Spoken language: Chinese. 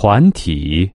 团体。